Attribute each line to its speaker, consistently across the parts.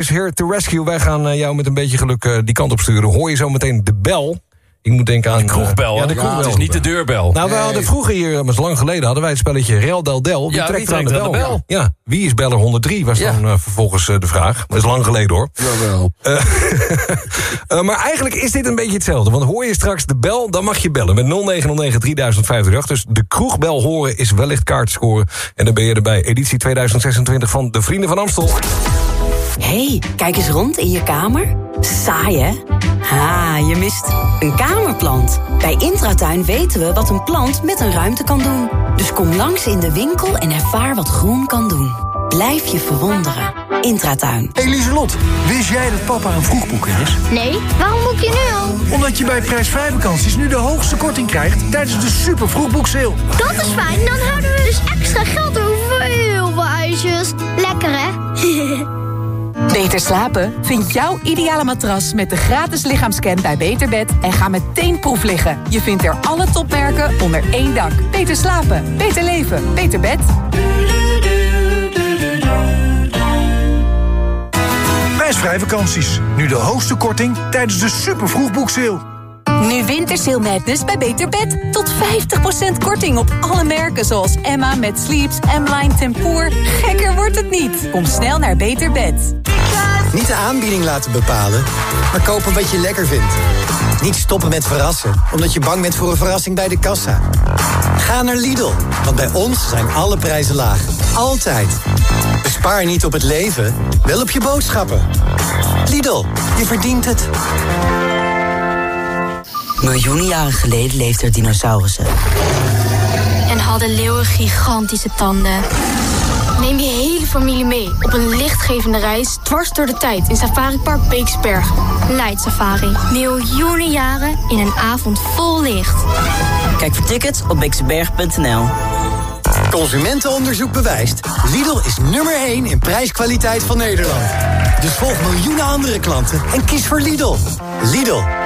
Speaker 1: is here to rescue. Wij gaan eh, jou met een beetje geluk eh, die kant op sturen. Hoor je zo meteen de bel? Ik moet denken aan...
Speaker 2: De kroegbel,
Speaker 1: ja,
Speaker 2: hè?
Speaker 1: de kroegbel.
Speaker 2: het is niet de deurbel.
Speaker 1: Nou, we hadden vroeger hier, maar lang geleden, hadden wij het spelletje Rel Del Del. Wie
Speaker 2: Ja,
Speaker 1: trekt
Speaker 2: wie
Speaker 1: aan de bel? Ja, wie is beller 103 was
Speaker 2: Ja.
Speaker 1: dan eh, vervolgens eh, de vraag. Dat is lang geleden hoor.
Speaker 3: Jawel.
Speaker 1: Eh, eh, maar eigenlijk is dit een beetje hetzelfde. Want hoor je straks de bel, dan mag je bellen. Met 0909 3058. Dus de kroegbel horen is wellicht kaart scoren. En dan ben je er bij editie 2026 van de Vrienden van Amstel.
Speaker 4: Hey, kijk eens rond in je kamer. Saai, hè? Ha, je mist een kamerplant. Bij Intratuin weten we wat een plant met een ruimte kan doen. Dus kom langs in de winkel en ervaar wat groen kan doen. Blijf je verwonderen. Intratuin.
Speaker 5: Hey Lieselot, wist jij dat papa een vroegboeker is?
Speaker 6: Nee, waarom boek je nu al?
Speaker 5: Omdat je bij prijsvrij vakanties nu de hoogste korting krijgt tijdens de super vroegboekseil.
Speaker 6: Dat is fijn, dan houden we dus extra geld over voor heel veel ijsjes. Lekker hè?
Speaker 7: Beter slapen? Vind jouw ideale matras met de gratis lichaamscan bij Beterbed en ga meteen proef liggen. Je vindt er alle topmerken onder één dak. Beter slapen, beter leven, beter bed.
Speaker 5: Prijsvrij vakanties. Nu de hoogste korting tijdens de super vroegboekseil.
Speaker 7: Nu Wintersale Madness bij Beter Bed. Tot 50% korting op alle merken zoals Emma met Sleeps, M-Line Tempoor. Gekker wordt het niet. Kom snel naar Beter Bed.
Speaker 8: Niet de aanbieding laten bepalen, maar kopen wat je lekker vindt. Niet stoppen met verrassen, omdat je bang bent voor een verrassing bij de kassa. Ga naar Lidl, want bij ons zijn alle prijzen laag. Altijd. Bespaar niet op het leven, wel op je boodschappen. Lidl, je verdient het.
Speaker 4: Miljoenen jaren geleden leefden er dinosaurussen.
Speaker 6: En hadden leeuwen gigantische tanden. Neem je hele familie mee op een lichtgevende reis dwars door de tijd in Safari Park Beeksbergen. Light Safari. Miljoenen jaren in een avond vol licht.
Speaker 4: Kijk voor tickets op beekseberg.nl.
Speaker 8: Consumentenonderzoek bewijst. Lidl is nummer 1 in prijskwaliteit van Nederland. Dus volg miljoenen andere klanten en kies voor Lidl. Lidl,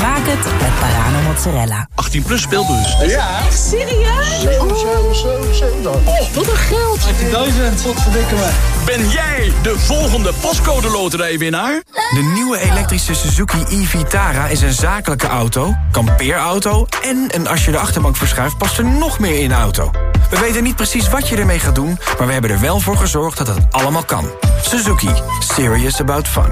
Speaker 4: Maak het met Parano mozzarella.
Speaker 9: 18 plus speelbus.
Speaker 7: Serieus? Oh, wat een geld.
Speaker 9: 18.000. Wat verdikken we. Ben jij de volgende postcode loterijwinnaar?
Speaker 10: De nieuwe elektrische Suzuki e-Vitara is een zakelijke auto, kampeerauto... en een als je de achterbank verschuift past er nog meer in de auto. We weten niet precies wat je ermee gaat doen... maar we hebben er wel voor gezorgd dat het allemaal kan. Suzuki. Serious about fun.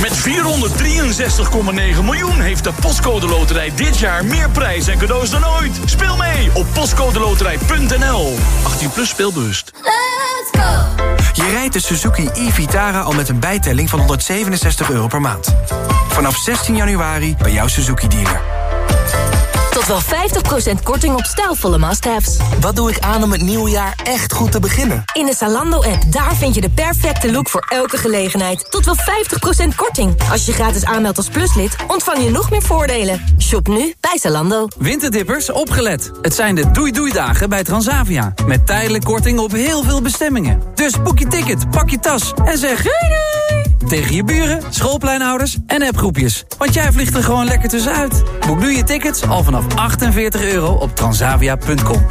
Speaker 9: Met 463,9 miljoen heeft de postcode loterij dit jaar meer prijs en cadeaus dan ooit. Speel mee op postcodeloterij.nl. 18 plus speelbewust.
Speaker 6: Let's go!
Speaker 10: Je rijdt de Suzuki e-Vitara al met een bijtelling van 167 euro per maand. Vanaf 16 januari bij jouw Suzuki-dealer.
Speaker 11: Tot wel 50% korting op stijlvolle must-haves.
Speaker 12: Wat doe ik aan om het nieuwe jaar echt goed te beginnen?
Speaker 11: In de Zalando-app, daar vind je de perfecte look voor elke gelegenheid. Tot wel 50% korting. Als je gratis aanmeldt als pluslid, ontvang je nog meer voordelen. Shop nu bij Zalando.
Speaker 13: Winterdippers, opgelet. Het zijn de doei-doei-dagen bij Transavia. Met tijdelijk korting op heel veel bestemmingen. Dus boek je ticket, pak je tas en zeg doei doei! Tegen je buren, schoolpleinouders en appgroepjes. Want jij vliegt er gewoon lekker tussenuit. Boek nu je tickets al vanaf 48 euro op transavia.com.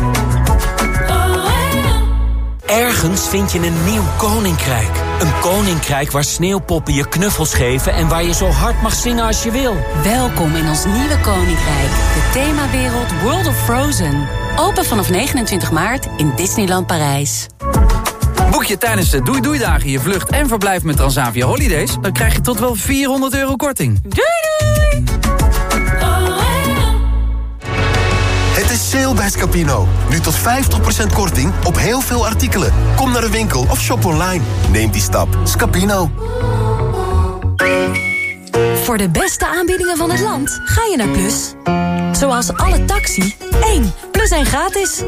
Speaker 12: Ergens vind je een nieuw koninkrijk. Een koninkrijk waar sneeuwpoppen je knuffels geven... en waar je zo hard mag zingen als je wil.
Speaker 4: Welkom in ons nieuwe koninkrijk. De themawereld World of Frozen. Open vanaf 29 maart in Disneyland Parijs.
Speaker 13: Boek je tijdens de doei-doei-dagen je vlucht en verblijf met Transavia Holidays... dan krijg je tot wel 400 euro korting. Doei doei!
Speaker 14: Het is sale bij Scapino. Nu tot 50% korting op heel veel artikelen. Kom naar de winkel of shop online. Neem die stap. Scapino.
Speaker 11: Voor de beste aanbiedingen van het land ga je naar Plus. Zoals alle taxi, 1 plus 1 gratis.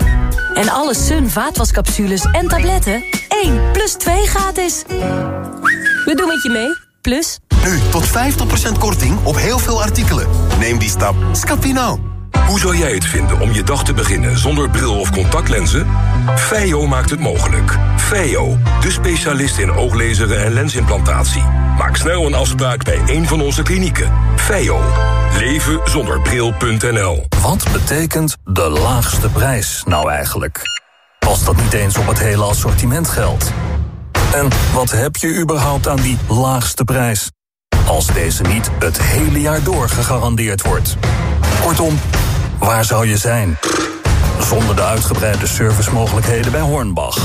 Speaker 11: En alle Sun vaatwascapsules en tabletten, 1 plus 2 gratis. We doen het je mee, Plus.
Speaker 14: Nu tot 50% korting op heel veel artikelen. Neem die stap. Scapino.
Speaker 15: Hoe zou jij het vinden om je dag te beginnen zonder bril of contactlenzen? Feio maakt het mogelijk. Feio, de specialist in ooglezeren en lensimplantatie. Maak snel een afspraak bij een van onze klinieken. Feio. Leven zonder.
Speaker 16: Wat betekent de laagste prijs nou eigenlijk? Als dat niet eens op het hele assortiment geldt. En wat heb je überhaupt aan die laagste prijs? Als deze niet het hele jaar door gegarandeerd wordt. Kortom, waar zou je zijn? Zonder de uitgebreide servicemogelijkheden bij Hornbach.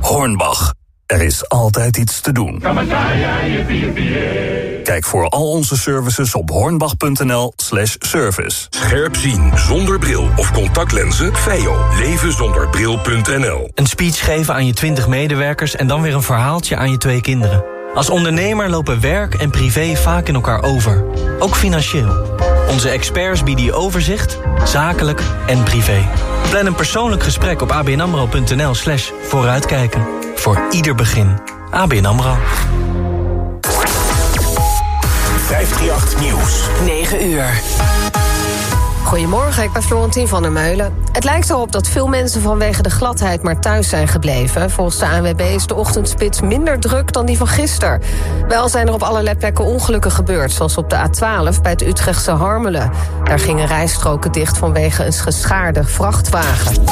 Speaker 16: Hornbach, er is altijd iets te doen. Kijk voor al onze services op hornbach.nl slash service.
Speaker 15: Scherp zien zonder bril of contactlenzen? Feio. Leven zonder bril.nl.
Speaker 5: Een speech geven aan je 20 medewerkers en dan weer een verhaaltje aan je twee kinderen. Als ondernemer lopen werk en privé vaak in elkaar over. Ook financieel. Onze experts bieden je overzicht, zakelijk en privé. Plan een persoonlijk gesprek op abnamro.nl slash vooruitkijken. Voor ieder begin. ABN AMRO.
Speaker 11: 538 Nieuws.
Speaker 17: 9 uur. Goedemorgen, ik ben Florentien van der Meulen. Het lijkt erop dat veel mensen vanwege de gladheid maar thuis zijn gebleven. Volgens de ANWB is de ochtendspits minder druk dan die van gisteren. Wel zijn er op allerlei plekken ongelukken gebeurd... zoals op de A12 bij het Utrechtse Harmelen. Daar gingen rijstroken dicht vanwege een geschaarde vrachtwagen.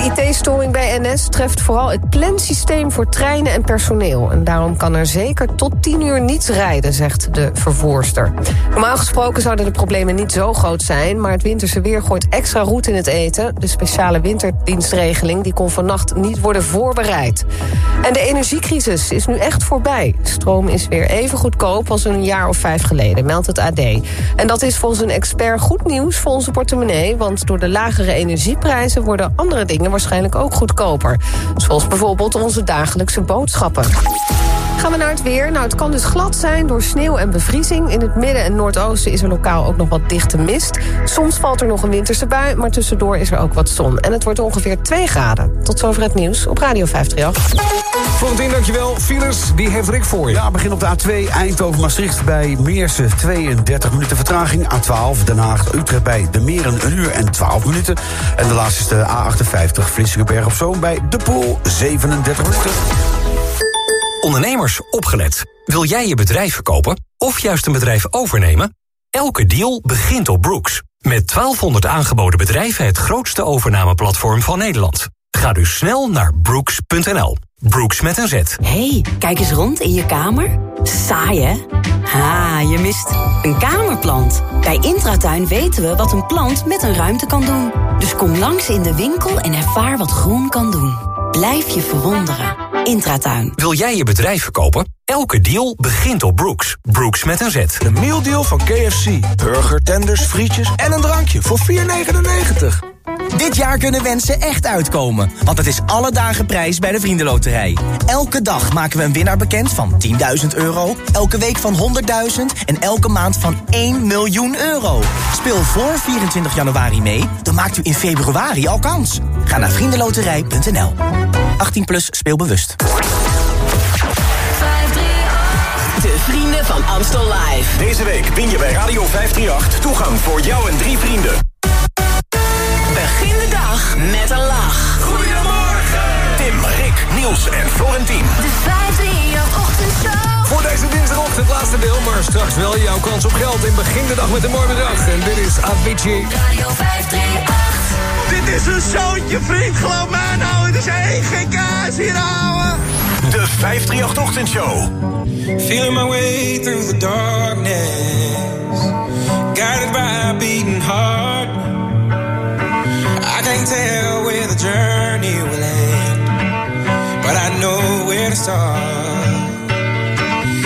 Speaker 17: De IT-storing bij NS treft vooral het plansysteem voor treinen en personeel. En daarom kan er zeker tot 10 uur niets rijden, zegt de vervoerster. Normaal gesproken zouden de problemen niet zo groot zijn... maar het winterse weer gooit extra roet in het eten. De speciale winterdienstregeling die kon vannacht niet worden voorbereid. En de energiecrisis is nu echt voorbij. Stroom is weer even goedkoop als een jaar of vijf geleden, meldt het AD. En dat is volgens een expert goed nieuws voor onze portemonnee... want door de lagere energieprijzen worden andere dingen waarschijnlijk ook goedkoper. Zoals bijvoorbeeld onze dagelijkse boodschappen. Gaan we naar het weer. Nou, het kan dus glad zijn door sneeuw en bevriezing. In het midden en noordoosten is er lokaal ook nog wat dichte mist. Soms valt er nog een winterse bui, maar tussendoor is er ook wat zon. En het wordt ongeveer 2 graden. Tot zover het nieuws op Radio 538.
Speaker 1: Florentien, dankjewel. Files, die heeft Rick voor je.
Speaker 18: Ja, begin op de A2 Eindhoven-Maastricht bij Meersen 32 minuten vertraging. A12 Den Haag-Utrecht bij De Meren een uur en 12 minuten. En de laatste is de A58 Vlissingenberg op Zoom bij De Poel 37 minuten.
Speaker 19: Ondernemers, opgelet. Wil jij je bedrijf verkopen of juist een bedrijf overnemen? Elke deal begint op Brooks. Met 1200 aangeboden bedrijven het grootste overnameplatform van Nederland. Ga dus snel naar brooks.nl. Brooks met een Z.
Speaker 4: hey, kijk eens rond in je kamer. Saai, hè? Ha, je mist een kamerplant. Bij Intratuin weten we wat een plant met een ruimte kan doen. Dus kom langs in de winkel en ervaar wat groen kan doen. Blijf je verwonderen. Intratuin.
Speaker 19: Wil jij je bedrijf verkopen? Elke deal begint op Brooks. Brooks met een Z.
Speaker 20: De mealdeal van KFC. Burger, tenders, frietjes en een drankje voor 4,99.
Speaker 8: Dit jaar kunnen wensen echt uitkomen, want het is alle dagen prijs bij de Vriendenloterij. Elke dag maken we een winnaar bekend van 10.000 euro, elke week van 100.000 en elke maand van 1 miljoen euro. Speel voor 24 januari mee, dan maakt u in februari al kans. Ga naar vriendenloterij.nl. 18 plus speelbewust.
Speaker 17: De vrienden van Amstel Live.
Speaker 11: Deze week win je bij Radio 538 toegang voor jou en drie vrienden.
Speaker 17: Begin de dag met een lach.
Speaker 11: Goedemorgen! Tim, Rick, Niels en Florentien.
Speaker 17: De 538 ochtendshow.
Speaker 1: Voor deze dinsdagochtend het laatste deel, maar straks wel jouw kans op geld. In begin de dag met een mooi bedrag. En dit is Avicii.
Speaker 17: Radio 538.
Speaker 21: Dit is een zootje, vriend. Geloof mij nou, het is één geen kaas hier, ouwe.
Speaker 11: De 538 ochtendshow.
Speaker 22: Feeling my way through the darkness. Guided by a beating heart. I can't tell where the journey will end. But I know where to start.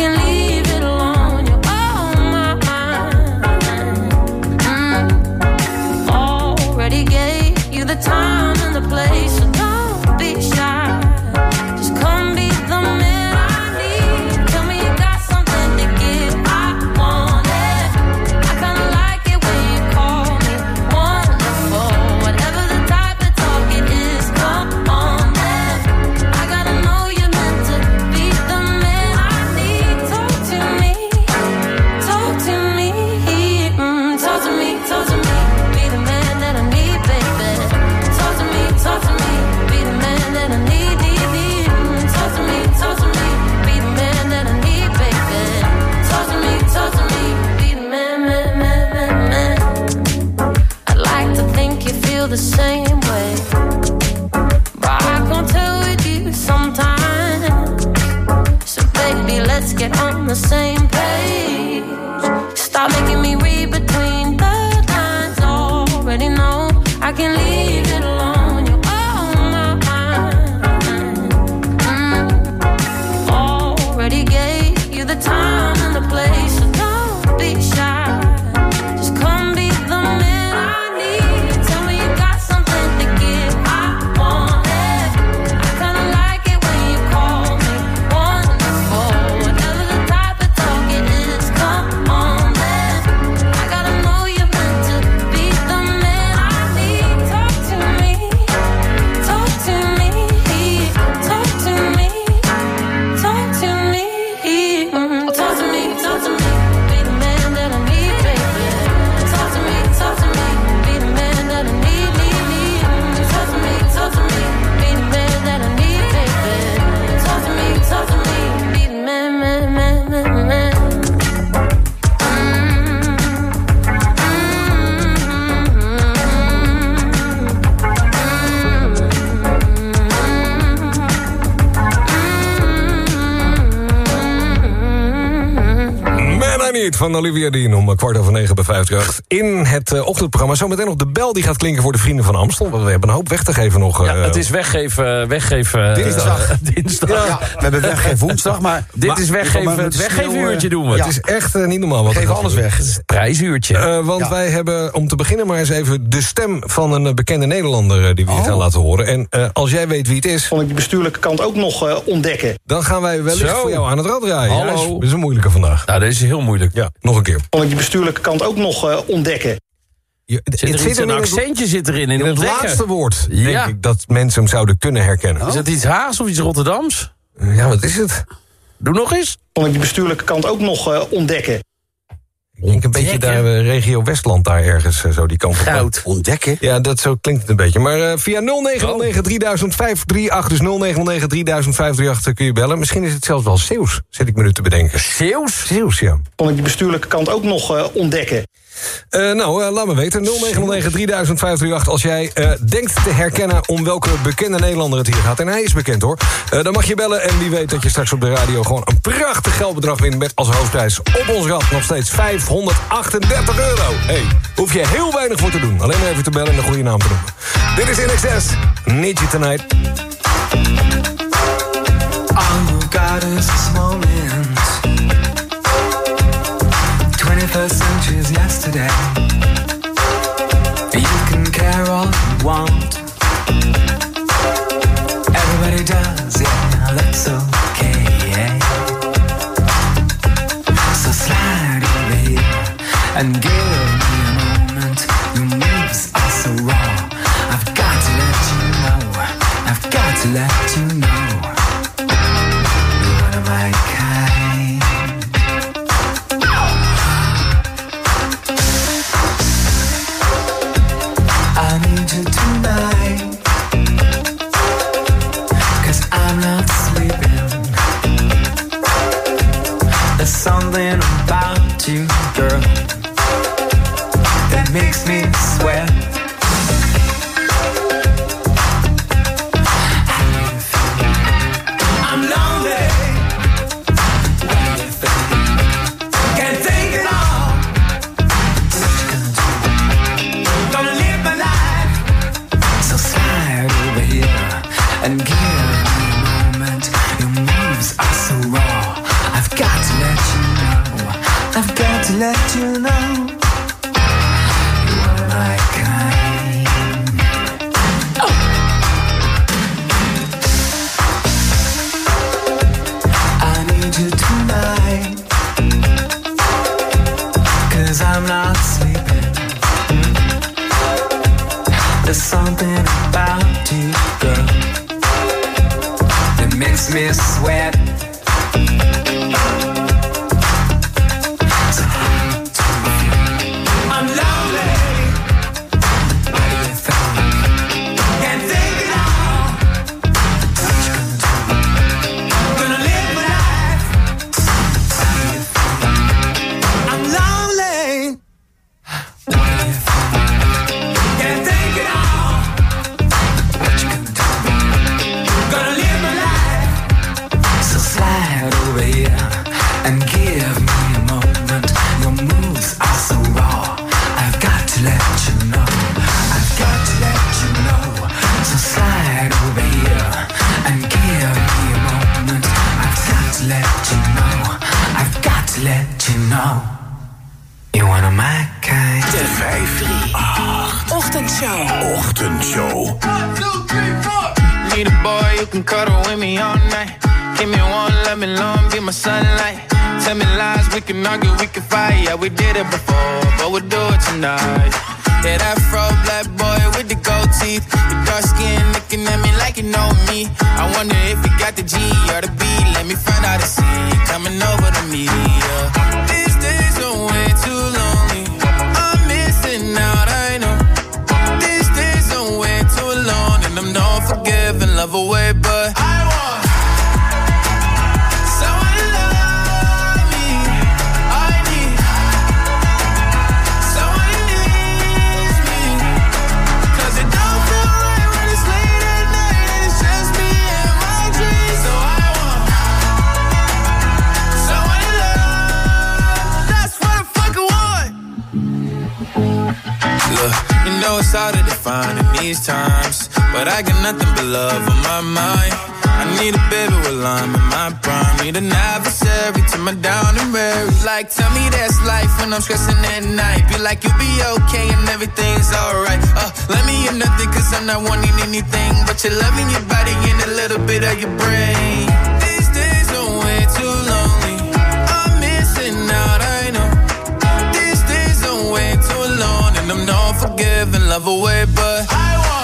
Speaker 23: can leave
Speaker 24: van Olivia Dean om kwart over negen bij 58. In het eh, ochtendprogramma zometeen nog de bel die gaat klinken voor de vrienden van Amstel. Want we hebben een hoop weg te geven nog.
Speaker 2: Ja,
Speaker 24: eh,
Speaker 2: het is weggeven... weggeven
Speaker 24: Dinsdag.
Speaker 2: eh, dinsdag.
Speaker 18: Ja, we hebben weggeven woensdag, maar...
Speaker 2: Dit
Speaker 18: maar-
Speaker 2: is weggeven, het weggevenuurtje
Speaker 18: sneeuw,
Speaker 2: doen we.
Speaker 18: ja.
Speaker 24: Het is echt eh, niet normaal wat er gaat
Speaker 18: alles weg.
Speaker 2: Prijsuurtje.
Speaker 24: Eh, want
Speaker 18: Ja.
Speaker 24: wij hebben om te beginnen maar eens even de stem van een eh, bekende Nederlander eh, die we hier
Speaker 18: Oh.
Speaker 24: gaan laten horen. En eh, als jij weet wie het is,
Speaker 25: Kon ik de bestuurlijke kant ook nog eh, ontdekken.
Speaker 24: dan gaan wij wellicht
Speaker 2: Zo.
Speaker 24: voor jou aan het rad draaien.
Speaker 2: Hallo.
Speaker 24: Ja, is, is een moeilijke vandaag.
Speaker 2: Nou, deze is heel moeilijk.
Speaker 24: Ja, nog een keer.
Speaker 25: Kon ik de bestuurlijke kant ook nog eh, ontdekken.
Speaker 24: Je, het
Speaker 2: Zit er een
Speaker 24: het-
Speaker 2: accentje zit erin, in,
Speaker 24: In het
Speaker 2: ontdekken.
Speaker 24: laatste woord denk
Speaker 2: Ja.
Speaker 24: ik dat mensen hem zouden kunnen herkennen.
Speaker 2: Is dat iets Haags of iets Rotterdams?
Speaker 24: Ja, wat is het?
Speaker 2: Doe nog eens.
Speaker 25: Kon ik de bestuurlijke kant ook nog eh, ontdekken.
Speaker 24: Ik denk een beetje daar, eh, regio Westland daar ergens, eh, zo die kant op.
Speaker 2: Goud.
Speaker 18: Ontdekken?
Speaker 24: Ja, dat zo klinkt het een beetje. Maar eh, via 0909 300538, dus 0909 300538 kun je bellen. Misschien is het zelfs wel Zeeuws, zit ik me nu te bedenken.
Speaker 2: Zeeuws?
Speaker 24: Zeeuws, ja.
Speaker 25: Kon ik de bestuurlijke kant ook nog eh, ontdekken.
Speaker 24: Eh, nou, eh, laat me weten. 0909 300538 als jij eh, denkt te herkennen om welke bekende Nederlander het hier gaat. En hij is bekend hoor. Dan mag je bellen en wie weet dat je straks op de radio gewoon een prachtig geldbedrag wint met als hoofdprijs op ons rad nog steeds 538 euro. Hey, hoef je heel weinig voor te doen. Alleen maar even te bellen en een goede naam te noemen. Dit is In Excess. Need You Tonight.
Speaker 26: Adversary to down and weary. Like, tell me that's life when I'm stressing at night. Be like, you'll be okay and everything's alright. Uh, let me in nothing cause I'm not wanting anything. But you're loving your body and a little bit of your brain. These days are way too lonely. I'm missing out, I know. These days are way too long. And I'm not forgiving, love away, but I want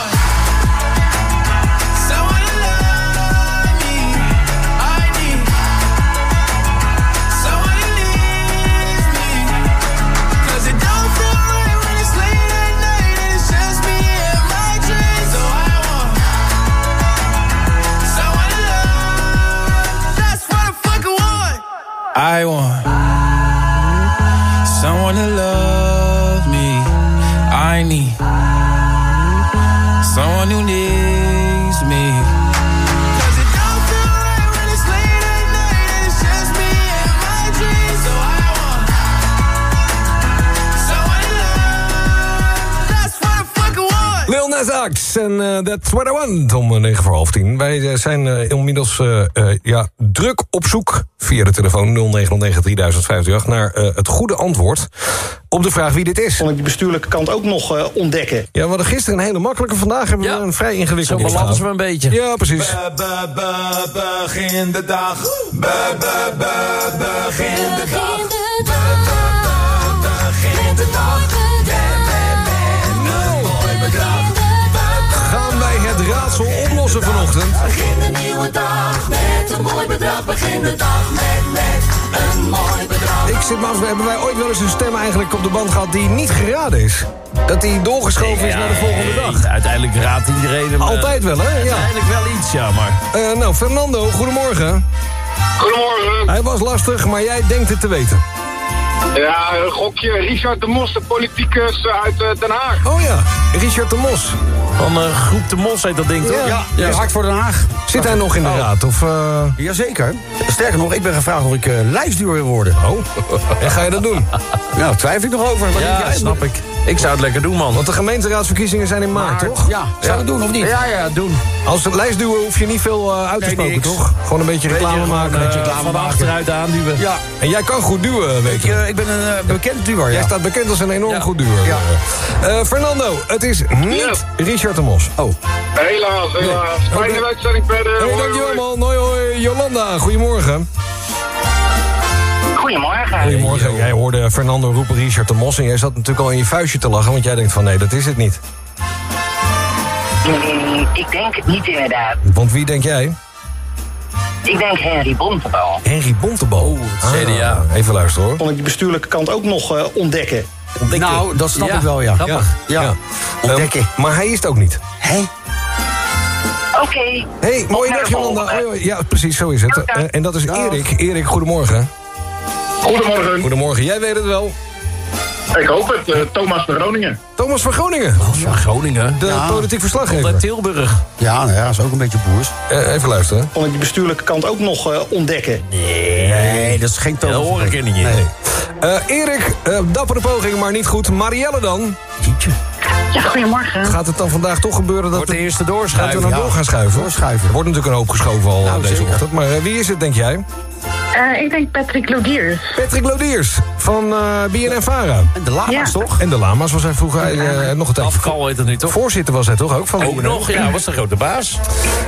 Speaker 26: I want someone to love me. I need someone who needs
Speaker 1: en eh, That's What I Want om 9 voor half 10. Wij eh, zijn eh, inmiddels ja, druk op zoek via de telefoon 0909 3058 naar het goede antwoord op de vraag wie dit is.
Speaker 25: Kon ik de bestuurlijke kant ook nog eh, ontdekken.
Speaker 1: Ja, we hadden gisteren een hele makkelijke. Vandaag hebben we een vrij ingewikkelde.
Speaker 2: Zo belanden ze me een beetje.
Speaker 1: Ja, precies.
Speaker 27: Be, be, begin de dag. Be, be, be, begin de dag. Be, be, be, begin de dag.
Speaker 1: Vanochtend?
Speaker 27: Begin de nieuwe dag met een mooi bedrag. Begin de dag met, met een mooi bedrag.
Speaker 1: Ik zit maar af, hebben wij ooit wel eens een stem eigenlijk op de band gehad die niet geraden is? Dat die doorgeschoven is naar de volgende dag?
Speaker 2: Uiteindelijk raadt iedereen hem. eh,
Speaker 1: Altijd wel, hè? Ja.
Speaker 2: Uiteindelijk wel iets, ja, maar...
Speaker 1: Eh, nou, Fernando, goedemorgen.
Speaker 28: Goedemorgen.
Speaker 1: Hij was lastig, maar jij denkt het te weten.
Speaker 28: Ja, een gokje. Richard de Mos, de politicus uit eh, Den Haag.
Speaker 1: Oh ja, Richard de Mos.
Speaker 2: Van uh, Groep de Mos heet dat ding, toch?
Speaker 18: Ja, ja. hard voor Den Haag.
Speaker 1: Zit hij nog in de
Speaker 18: Oh.
Speaker 1: raad? Of, eh,
Speaker 18: Jazeker. Sterker nog, ik ben gevraagd of ik eh lijstduur wil worden.
Speaker 1: Oh, en ga je dat doen?
Speaker 18: Nou, twijfel ik nog over. Wat
Speaker 2: Ja, snap ik. Ik zou het lekker doen, man.
Speaker 1: Want de gemeenteraadsverkiezingen zijn in maart, toch?
Speaker 18: Ja, zou ik het doen of niet?
Speaker 2: Ja, ja, doen.
Speaker 1: Als het lijstduwen hoef je niet veel eh, uit te
Speaker 2: Nee,
Speaker 1: spoken, toch? Gewoon een beetje reclame
Speaker 2: Beetje
Speaker 1: maken. Een beetje
Speaker 2: eh,
Speaker 1: reclame
Speaker 2: van
Speaker 1: maken.
Speaker 2: achteruit aanduwen.
Speaker 18: Ja,
Speaker 1: En jij kan goed duwen, weet
Speaker 18: ik,
Speaker 1: je.
Speaker 18: eh, ik ben een eh, bekend duwer,
Speaker 1: Jij
Speaker 18: ja.
Speaker 1: staat bekend als een enorm
Speaker 2: Ja.
Speaker 1: goed duwer.
Speaker 18: Ja.
Speaker 1: Eh, Fernando, het is niet Richard de Mos.
Speaker 18: Oh,
Speaker 28: Helaas, helaas. Fijne uitzending verder.
Speaker 1: Hey, dankjewel man. Hoi hoi. Jolanda, goedemorgen.
Speaker 29: Goedemorgen.
Speaker 1: Goedemorgen. Jij hoorde Fernando roepen Richard de Mos... en jij zat natuurlijk al in je vuistje te lachen... want jij denkt van nee, dat is het niet.
Speaker 29: Mm, ik denk het niet inderdaad.
Speaker 1: Want wie denk jij?
Speaker 29: Ik denk Henry Bontebal.
Speaker 1: Henry Bontebal.
Speaker 2: het CDA.
Speaker 1: Even luisteren hoor.
Speaker 25: Kon ik de bestuurlijke kant ook nog eh, ontdekken.
Speaker 18: nou, dat snap
Speaker 2: Ja,
Speaker 18: ik wel, ja.
Speaker 2: grappig.
Speaker 18: Ja.
Speaker 1: Ja.
Speaker 18: Ontdekken.
Speaker 1: Ehm, maar hij is het ook niet.
Speaker 18: Hé?
Speaker 29: Oké.
Speaker 1: hey, mooie dag Jolanda. Ja, precies, zo is het.
Speaker 29: Dag, dag.
Speaker 1: Eh, en dat is Erik. Erik, goedemorgen.
Speaker 28: Goedemorgen.
Speaker 1: Goedemorgen, jij weet het wel.
Speaker 28: Ik hoop het. eh, Thomas van Groningen.
Speaker 1: Thomas van Groningen,
Speaker 2: Van Groningen.
Speaker 1: de
Speaker 18: Ja.
Speaker 1: politiek verslaggever.
Speaker 2: Uit Tilburg.
Speaker 18: Ja, nou ja, dat is ook een beetje boers.
Speaker 1: Eh, even luisteren.
Speaker 25: Kon ik de bestuurlijke kant ook nog eh, ontdekken.
Speaker 18: Nee, dat is geen toon.
Speaker 2: Dat hoor ik er niet in.
Speaker 18: Nee.
Speaker 1: Eh, Erik, eh, dappere poging, maar niet goed. Marielle dan?
Speaker 18: Jeetje.
Speaker 29: Ja, goedemorgen.
Speaker 1: Gaat het dan vandaag toch gebeuren dat,
Speaker 2: Wordt de eerste
Speaker 1: dat we
Speaker 2: doorschuiven.
Speaker 1: dan
Speaker 18: ja.
Speaker 1: door gaan schuiven?
Speaker 18: Doorschuiven.
Speaker 1: Er wordt natuurlijk een hoop geschoven al
Speaker 18: Nou,
Speaker 1: deze ochtend. Maar eh, wie is het, denk jij?
Speaker 29: Eh, ik denk Patrick Lodiers.
Speaker 1: Patrick Lodiers van eh BNN Vara.
Speaker 18: En de lama's,
Speaker 29: Ja.
Speaker 18: toch?
Speaker 1: En de Lama's was hij vroeger eh, nog een tijdje.
Speaker 2: Afkal heet het nu toch?
Speaker 1: Voorzitter was hij toch ook? Van
Speaker 2: Ook nog, ja, was de grote baas.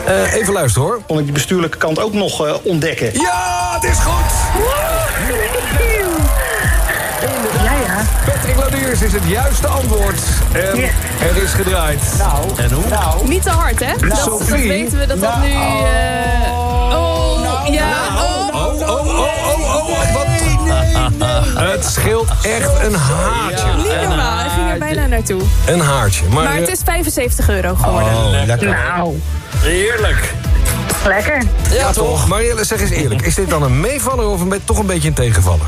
Speaker 1: Eh, even luisteren hoor.
Speaker 25: Kon ik de bestuurlijke kant ook nog eh, ontdekken.
Speaker 1: Ja, het is goed!
Speaker 29: Ja, ja.
Speaker 1: Lodiers is het juiste antwoord. En er is gedraaid.
Speaker 2: En hoe?
Speaker 30: Niet te hard, hè? Dat, dat
Speaker 1: Sophie?
Speaker 30: weten we dat dat nu... eh, oh, ja. Oh,
Speaker 1: Oh, oh, oh, oh, oh, wat? Het scheelt echt een haartje.
Speaker 30: niet normaal. Hij ging er bijna naartoe.
Speaker 1: Een haartje. Maar,
Speaker 30: Maar het
Speaker 1: eh,
Speaker 30: is 75 euro geworden.
Speaker 1: Oh, lekker.
Speaker 29: Nou,
Speaker 2: Heerlijk.
Speaker 29: Lekker.
Speaker 1: Ja, toch? Marielle, zeg eens eerlijk. Is dit dan een meevaller of een, toch een beetje een tegenvaller?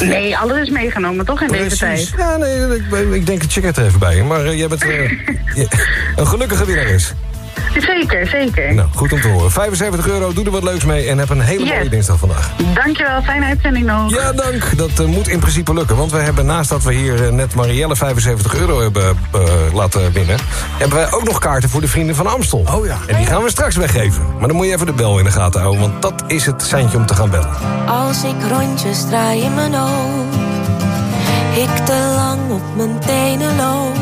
Speaker 29: Nee, alles is meegenomen, toch, in deze tijd?
Speaker 1: Ja, nee, ik, ik denk, ik check het even bij. Maar eh, jij bent eh, een gelukkige winnares.
Speaker 29: Zeker, zeker.
Speaker 1: Nou, goed om te horen. 75 euro, doe er wat leuks mee en heb een hele mooie
Speaker 29: Yes.
Speaker 1: dinsdag vandaag.
Speaker 29: Dankjewel, fijne uitzending nog.
Speaker 1: Ja, dank. Dat eh, moet in principe lukken. Want we hebben naast dat we hier eh, net Marielle 75 euro hebben eh, laten winnen... hebben wij ook nog kaarten voor de Vrienden van Amstel. Oh ja. En die gaan we straks weggeven. Maar dan moet je even de bel in de gaten houden... want dat is het seintje om te gaan bellen.
Speaker 31: Als ik rondjes draai in mijn hoofd, ik te lang op mijn tenen loop,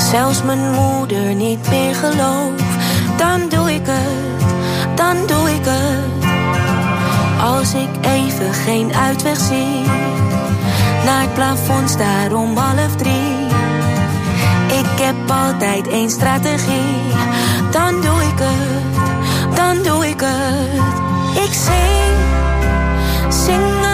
Speaker 31: zelfs mijn moeder niet meer geloof, dan doe ik het, dan doe ik het. Als ik even geen uitweg zie, naar het plafond staar om half drie. Ik heb altijd één strategie, dan doe ik het, dan doe ik het. Ik zing. Zing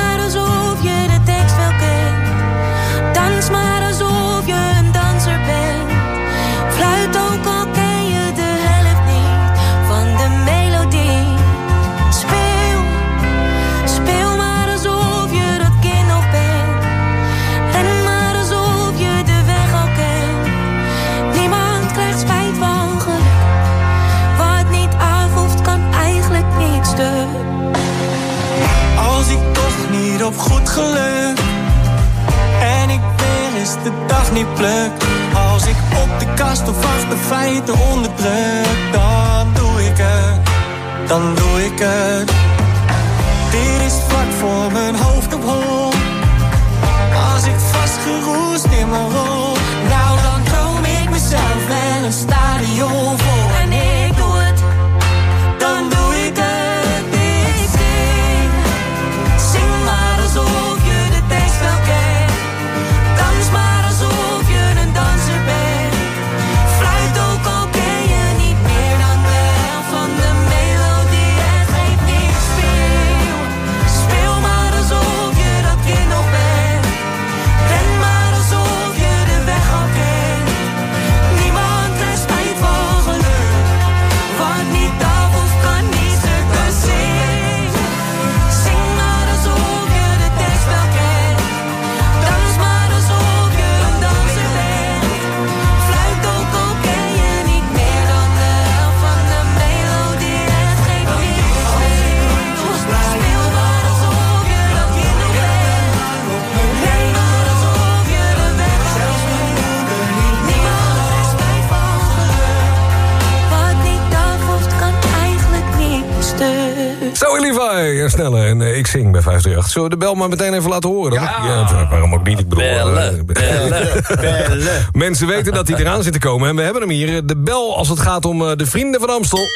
Speaker 1: 538. Zullen we de bel maar meteen even laten horen? Dan? Ja. waarom ook niet? Ik bedoel...
Speaker 2: Bellen,
Speaker 1: eh,
Speaker 2: bellen, bellen.
Speaker 1: Mensen weten dat hij eraan zit te komen. En we hebben hem hier. De bel als het gaat om eh, de vrienden van Amstel.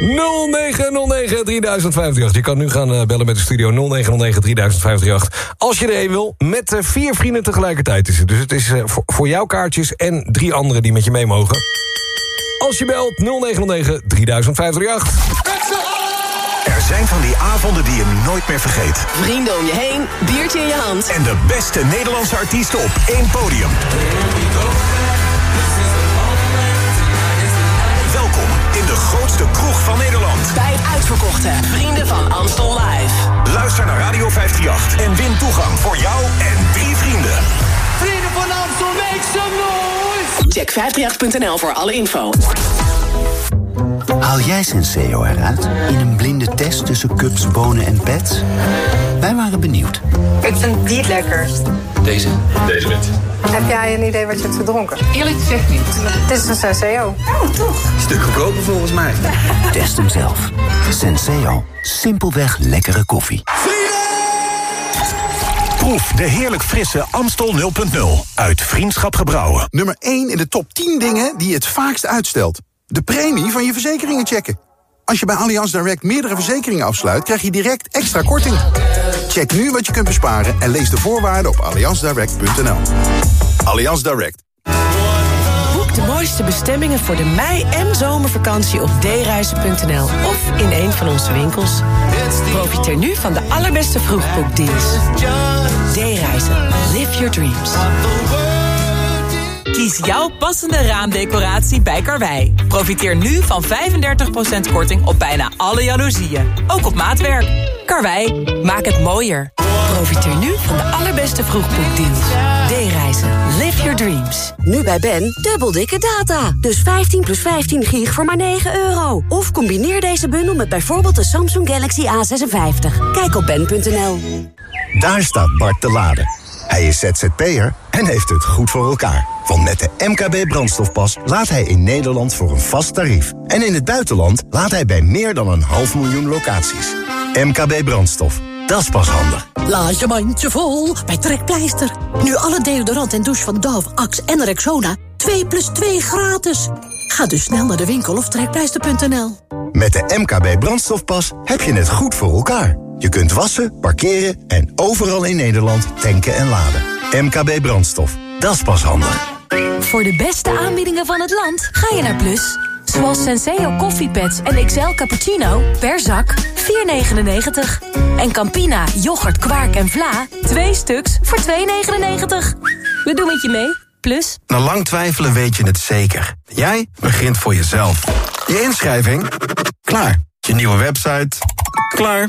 Speaker 1: 0909 3058. Je kan nu gaan eh, bellen met de studio 0909 3058. Als je er een wil, met vier vrienden tegelijkertijd is het. Dus het is voor, voor jouw kaartjes en drie anderen die met je mee mogen. Als je belt 0909 3058.
Speaker 15: Zijn van die avonden die je nooit meer vergeet.
Speaker 27: Vrienden om je heen, biertje in je hand.
Speaker 15: En de beste Nederlandse artiesten op één podium. Welkom in de grootste kroeg van Nederland.
Speaker 27: Bij het uitverkochte Vrienden van Amstel Live.
Speaker 15: Luister naar Radio 538 en win toegang voor jou en drie vrienden.
Speaker 27: Vrienden van Amstel, make some noise! Check 538.nl voor alle info.
Speaker 32: Haal jij Senseo eruit in een blinde test tussen cups, bonen en pets? Wij waren benieuwd.
Speaker 33: Ik vind die het lekkerst.
Speaker 32: Deze? Deze wit.
Speaker 33: Heb jij een idee wat je hebt gedronken? Eerlijk gezegd niet. Het is een Senseo. Oh, toch?
Speaker 32: Stuk goedkoper volgens mij. Test hem zelf. Senseo. Simpelweg lekkere koffie.
Speaker 15: Proef de heerlijk frisse Amstel 0.0 uit Vriendschap Gebrouwen.
Speaker 28: Nummer 1 in de top 10 dingen die je het vaakst uitstelt. De premie van je verzekeringen checken. Als je bij Allianz Direct meerdere verzekeringen afsluit... krijg je direct extra korting. Check nu wat je kunt besparen en lees de voorwaarden op allianzdirect.nl. Allianz Direct.
Speaker 11: Boek de mooiste bestemmingen voor de mei- en zomervakantie op dereizen.nl of in een van onze winkels. Profiteer nu van de allerbeste vroegboekdeals. D-reizen. Live your dreams.
Speaker 7: Kies jouw passende raamdecoratie bij Karwei. Profiteer nu van 35% korting op bijna alle jaloezieën. Ook op maatwerk. Karwei, maak het mooier.
Speaker 34: Profiteer nu van de allerbeste vroegboekdeals. D-reizen. Live your dreams.
Speaker 4: Nu bij Ben, dubbel dikke data. Dus 15 plus 15 gig voor maar 9 euro. Of combineer deze bundel met bijvoorbeeld de Samsung Galaxy A56. Kijk op ben.nl.
Speaker 35: Daar staat Bart te laden. Hij is ZZP'er en heeft het goed voor elkaar. Want met de MKB brandstofpas laat hij in Nederland voor een vast tarief. En in het buitenland laat hij bij meer dan een half miljoen locaties. MKB brandstof, dat is pas handig.
Speaker 36: Laat je mandje vol bij Trekpleister. Nu alle deodorant en douche van Dove, Axe en Rexona 2 plus 2 gratis. Ga dus snel naar de winkel of trekpleister.nl.
Speaker 35: Met de MKB brandstofpas heb je het goed voor elkaar. Je kunt wassen, parkeren en overal in Nederland tanken en laden. MKB brandstof, dat is pas handig.
Speaker 37: Voor de beste aanbiedingen van het land ga je naar Plus. Zoals Senseo koffiepads en XL cappuccino per zak 4,99. En Campina, yoghurt, kwark en vla 2 stuks voor 2,99. We doen het je mee, Plus.
Speaker 38: Na lang twijfelen weet je het zeker. Jij begint voor jezelf. Je inschrijving? Klaar. Je nieuwe website? Klaar.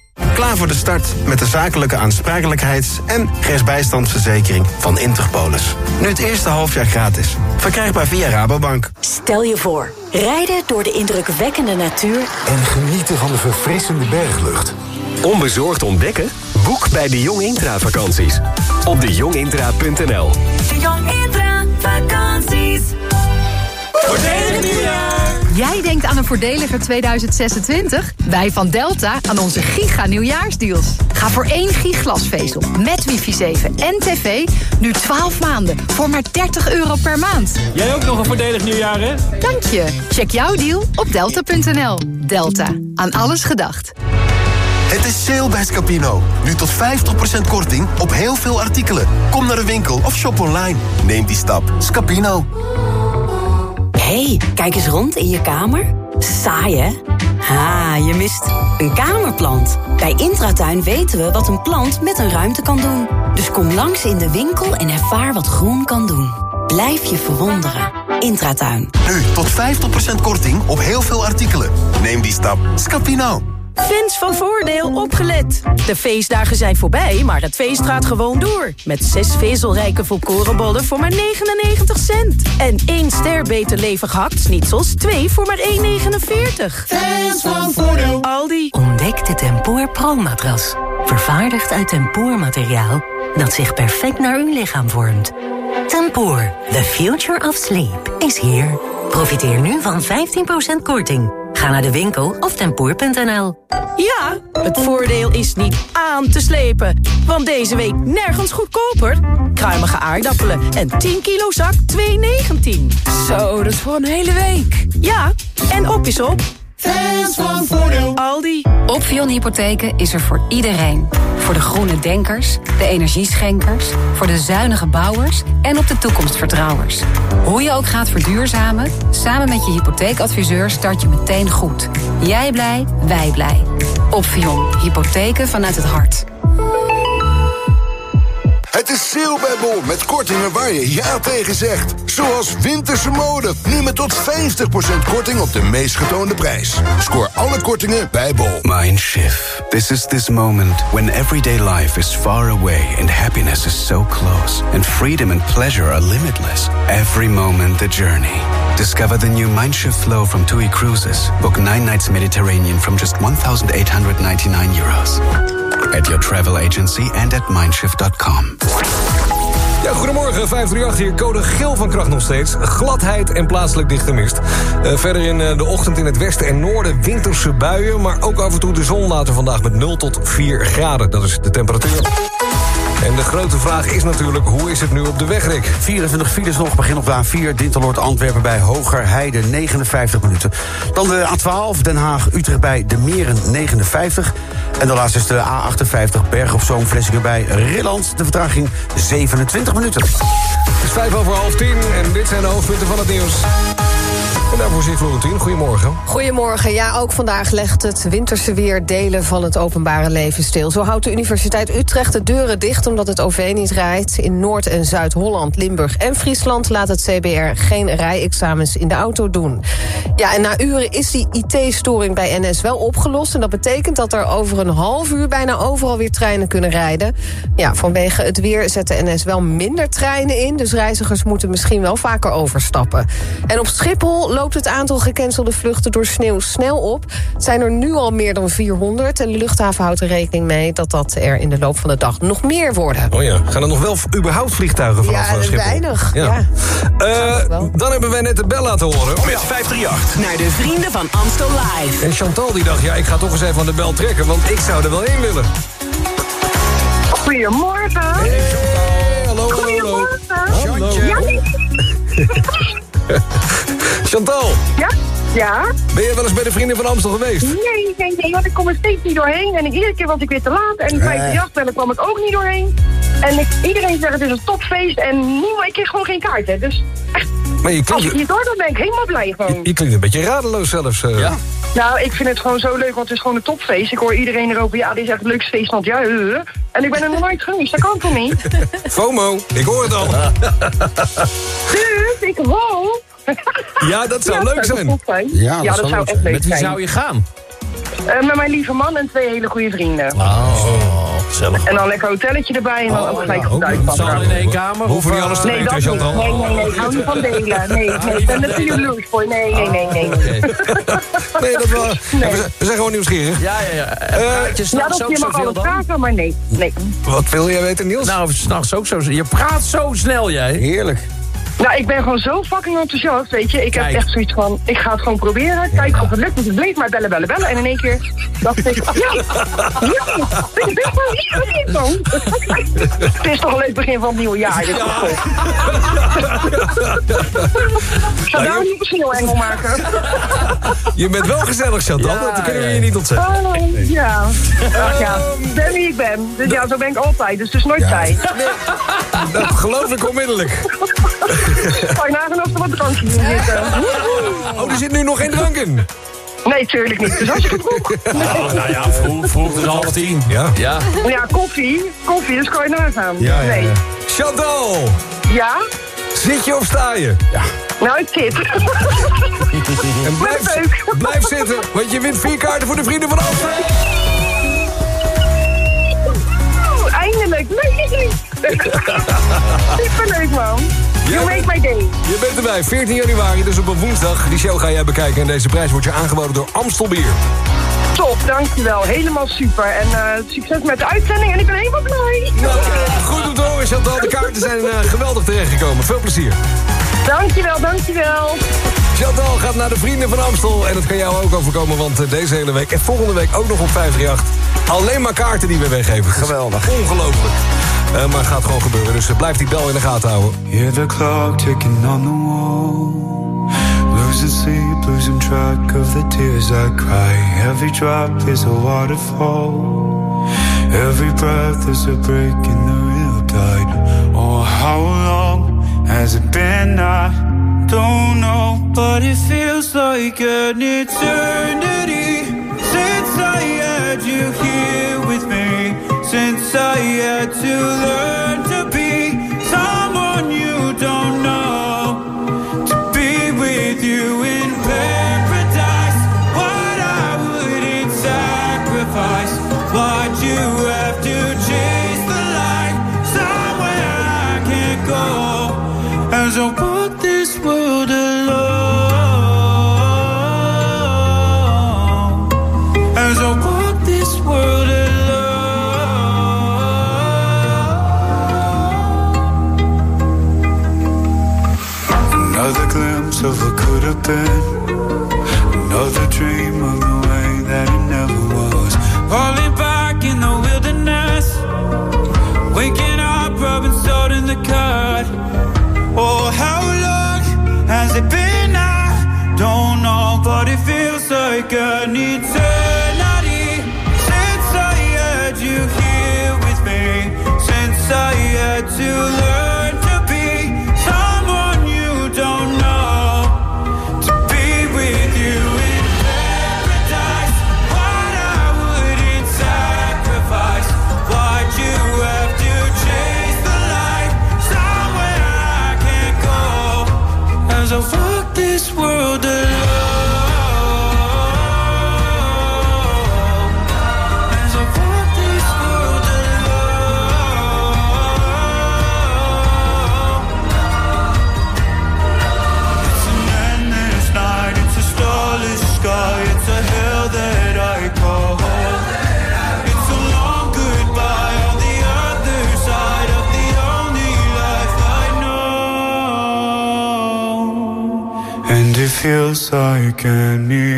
Speaker 38: Klaar voor de start met de zakelijke aansprakelijkheids- en rechtsbijstandsverzekering van Interpolis. Nu het eerste halfjaar gratis. Verkrijgbaar via Rabobank.
Speaker 37: Stel je voor, rijden door de indrukwekkende natuur...
Speaker 39: En genieten van de verfrissende berglucht.
Speaker 19: Onbezorgd ontdekken? Boek bij de Jong Intra vakanties. Op dejongintra.nl
Speaker 37: De Jong Intra vakanties.
Speaker 7: Voordelig nieuwjaar! Jij denkt aan een voordeliger 2026? Wij van Delta aan onze giga nieuwjaarsdeals. Ga voor één gig glasvezel met wifi 7 en tv nu 12 maanden voor maar 30 euro per maand.
Speaker 27: Jij ook nog een voordelig nieuwjaar, hè?
Speaker 7: Dank je. Check jouw deal op delta.nl. Delta. Aan alles gedacht.
Speaker 14: Het is sale bij Scapino. Nu tot 50% korting op heel veel artikelen. Kom naar de winkel of shop online. Neem die stap. Scapino.
Speaker 37: Kijk eens rond in je kamer. Saai, hè? Ha, je mist een kamerplant. Bij Intratuin weten we wat een plant met een ruimte kan doen. Dus kom langs in de winkel en ervaar wat groen kan doen. Blijf je verwonderen. Intratuin.
Speaker 14: Nu tot 50% korting op heel veel artikelen. Neem die stap. Scapino.
Speaker 34: Fans van Voordeel opgelet. De feestdagen zijn voorbij, maar het feest gaat gewoon door. Met zes vezelrijke volkorenbollen voor maar 99 cent. En één ster beter levig hakt niet 2 voor maar 1,49.
Speaker 7: Fans van Voordeel.
Speaker 34: Aldi.
Speaker 37: Ontdek de Tempoor Pro-matras. Vervaardigd uit tempoormateriaal dat zich perfect naar uw lichaam vormt. Tempoor, the future of sleep, is here. Profiteer nu van 15% korting. Ga naar de winkel of tempoor.nl.
Speaker 34: Ja, het voordeel is niet aan te slepen. Want deze week nergens goedkoper. Kruimige aardappelen en 10 kilo zak 2,19.
Speaker 40: Zo, dat is voor een hele week.
Speaker 34: Ja, en op is op.
Speaker 7: Fans van Voordeel.
Speaker 34: Aldi.
Speaker 11: Opvion Hypotheken is er voor iedereen. Voor de groene denkers, de energieschenkers, voor de zuinige bouwers en op de toekomstvertrouwers. Hoe je ook gaat verduurzamen, samen met je hypotheekadviseur start je meteen goed. Jij blij, wij blij. Opvion Hypotheken vanuit het hart.
Speaker 28: Het is sale bij Bol met kortingen waar je ja tegen zegt. Zoals winterse mode. Nu met tot 50% korting op de meest getoonde prijs. Scoor alle kortingen bij Bol.
Speaker 32: Mindshift. This is this moment when everyday life is far away and happiness is so close. And freedom and pleasure are limitless. Every moment the journey. Discover the new Mindshift flow from TUI Cruises. Book nine nights Mediterranean from just 1,899 euros. At your travel agency and at mindshift.com.
Speaker 1: Ja, goedemorgen, 538 hier. Code geel van kracht nog steeds. Gladheid en plaatselijk dichte mist. Uh, verder in uh, de ochtend in het westen en noorden winterse buien... maar ook af en toe de zon later vandaag met 0 tot 4 graden. Dat is de temperatuur. En de grote vraag is natuurlijk, hoe is het nu op de wegrik?
Speaker 18: 24 files nog, begin op de A4, Dinteloord Antwerpen bij Hogerheide 59 minuten. Dan de A12, Den Haag Utrecht bij De Meren 59. En de laatste is de A58, Berg op Zoom Vlissingen bij Rilland. De vertraging 27 minuten.
Speaker 1: Het is vijf over half tien en dit zijn de hoofdpunten van het nieuws. En daarvoor zit Florentien. Goedemorgen.
Speaker 41: Goedemorgen. Ja, ook vandaag legt het winterse weer delen van het openbare leven stil. Zo houdt de Universiteit Utrecht de deuren dicht omdat het OV niet rijdt. In Noord- en Zuid-Holland, Limburg en Friesland laat het CBR geen rijexamens in de auto doen. Ja, en na uren is die IT-storing bij NS wel opgelost. En dat betekent dat er over een half uur bijna overal weer treinen kunnen rijden. Ja, vanwege het weer zet de NS wel minder treinen in. Dus reizigers moeten misschien wel vaker overstappen. En op Schiphol loopt het aantal gecancelde vluchten door sneeuw snel op. Het zijn er nu al meer dan 400. En de luchthaven houdt er rekening mee dat dat er in de loop van de dag nog meer worden.
Speaker 1: Oh ja, gaan er nog wel überhaupt vliegtuigen vanaf
Speaker 41: Ja,
Speaker 1: eh, Schiphol?
Speaker 41: weinig, ja.
Speaker 1: Eh, dan hebben wij net de bel laten horen.
Speaker 42: Met 538.
Speaker 43: Naar de vrienden van Amstel Live.
Speaker 1: En Chantal die dacht, ja, ik ga toch eens even aan de bel trekken... want ik zou er wel in willen.
Speaker 44: Goedemorgen.
Speaker 1: hallo, hallo. Hallo. Chantal,
Speaker 44: Ja? Ja?
Speaker 1: ben je wel eens bij de Vrienden van Amstel geweest?
Speaker 44: Nee, nee, nee, want ik kom er steeds niet doorheen. En iedere keer was ik weer te laat. En die
Speaker 1: Eh.
Speaker 44: 538 bellen kwam ik ook niet doorheen. En ik, iedereen zegt het is een topfeest. En niemand, ik kreeg gewoon geen kaart, hè. Dus echt,
Speaker 1: Maar je
Speaker 44: als
Speaker 1: klinkt,
Speaker 44: ik hier door dan ben ik helemaal blij gewoon.
Speaker 1: je klinkt een beetje radeloos zelfs. eh. Ja.
Speaker 44: Nou, ik vind het gewoon zo leuk, want het is gewoon een topfeest. Ik hoor iedereen erover, ja, dit is echt het leukste feest van het jaar. eh, eh. En ik ben er nog nooit geweest, dat kan toch niet?
Speaker 1: FOMO, ik hoor het al.
Speaker 44: Dus ik wou...
Speaker 1: Ja, dat zou leuk zijn.
Speaker 44: zijn. Ja, dat, zou echt leuk zijn.
Speaker 2: je gaan?
Speaker 44: Eh, met mijn lieve man en twee hele goede vrienden.
Speaker 2: Oh, gezellig.
Speaker 44: En dan lekker hotelletje erbij en dan ook gelijk goed uitpakken.
Speaker 2: Zal in één kamer?
Speaker 1: Hoeven niet alles te
Speaker 44: Nee.
Speaker 1: Chantal.
Speaker 44: Nee, nee, nee. Ik hou niet van delen. Nee, nee. Ik ben natuurlijk loose voor. Nee, nee, nee, nee.
Speaker 1: Nee, dat wel. We, zijn, gewoon nieuwsgierig.
Speaker 2: Ja, ja, ja.
Speaker 1: Eh,
Speaker 44: Ja, dat je mag alles vragen, maar nee. Nee.
Speaker 1: wat wil jij weten, Niels?
Speaker 2: Nou, s'nachts ook zo. Je praat zo snel, jij.
Speaker 18: Heerlijk.
Speaker 44: Nou, ik ben gewoon zo fucking enthousiast, weet je. Ik heb
Speaker 2: Kijk.
Speaker 44: echt zoiets van, ik ga het gewoon proberen. Kijken of het lukt. Dus het bleef maar bellen, bellen, bellen. En in één keer dacht ik, ja, ja, ik ben gewoon dan. Het is toch een leuk begin van het nieuwe jaar. Dit is. Ik ga daar niet een engel maken.
Speaker 1: Je bent wel gezellig, Chantal. dat kunnen we je niet ontzeggen.
Speaker 44: Oh, ja. Ach ja, ik ben wie ik ben. Dus ja, zo ben ik altijd. Dus het is nooit saai.
Speaker 1: Dat geloof ik onmiddellijk.
Speaker 44: Kan je nagaan of er wat drankjes in zitten?
Speaker 1: Oh, er zit nu nog geen drank in.
Speaker 44: Nee, tuurlijk niet. Dus als je het vroeg.
Speaker 2: Nou, nou ja, vroeg, vroeg is half tien.
Speaker 1: Ja.
Speaker 2: Ja.
Speaker 44: Ja, koffie. Koffie, dus kan je nagaan.
Speaker 1: Ja, ja,
Speaker 44: nee.
Speaker 1: ja. Chantal,
Speaker 44: Ja?
Speaker 1: zit je of sta je? Ja.
Speaker 44: Nou, ik zit.
Speaker 1: En blijf,
Speaker 44: leuk.
Speaker 1: blijf zitten, want je wint vier kaarten voor de Vrienden van Amstel.
Speaker 44: Oeh, eindelijk. Nee, Superleuk, man. You make my day.
Speaker 1: Je bent erbij, 14 januari, dus op een woensdag. Die show ga jij bekijken en deze prijs wordt je aangeboden door Amstelbier.
Speaker 44: Top, dankjewel. Helemaal super. En eh, succes met de uitzending. En ik ben helemaal blij.
Speaker 1: Goed om te horen, Chantal. De kaarten zijn eh, geweldig terechtgekomen. Veel plezier.
Speaker 44: Dankjewel, dankjewel.
Speaker 1: Chantal gaat naar de Vrienden van Amstel. En dat kan jou ook overkomen, want eh, deze hele week en volgende week ook nog op 538. Alleen maar kaarten die we weggeven. Geweldig. Ongelooflijk. Eh, maar gaat gewoon gebeuren, dus eh, blijf die bel in de gaten houden.
Speaker 27: Hear the clock ticking on the wall. Losing sleep, losing track of the tears I cry. Every drop is a waterfall. Every breath is a break in the real tide. Oh, how long has it been? I don't know, but it feels like an eternity since I had you here. Since I had to learn what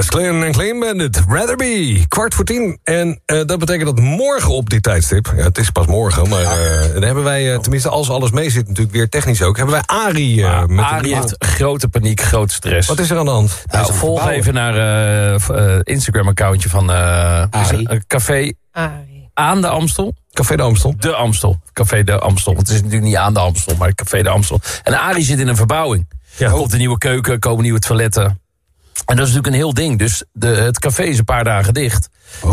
Speaker 1: Yes, Clean en Clean Bandit, Rather Be, kwart voor tien. En eh, dat betekent dat morgen op dit tijdstip, ja, het is pas morgen, maar eh, dan hebben wij, eh, oh. tenminste als alles mee zit natuurlijk weer technisch ook, hebben wij Arie ah, met
Speaker 2: Arie heeft grote paniek, groot stress.
Speaker 1: Wat is er aan de hand?
Speaker 2: Nou, volg even naar Instagram-accountje van Café aan de Amstel.
Speaker 1: Café de Amstel?
Speaker 2: De Amstel. Café de Amstel. Het is natuurlijk niet aan de Amstel, maar Café de Amstel. En Ari zit in een verbouwing. Ja. Komt een nieuwe keuken, komen nieuwe toiletten. En dat is natuurlijk een heel ding. Dus de, het café is een paar dagen dicht.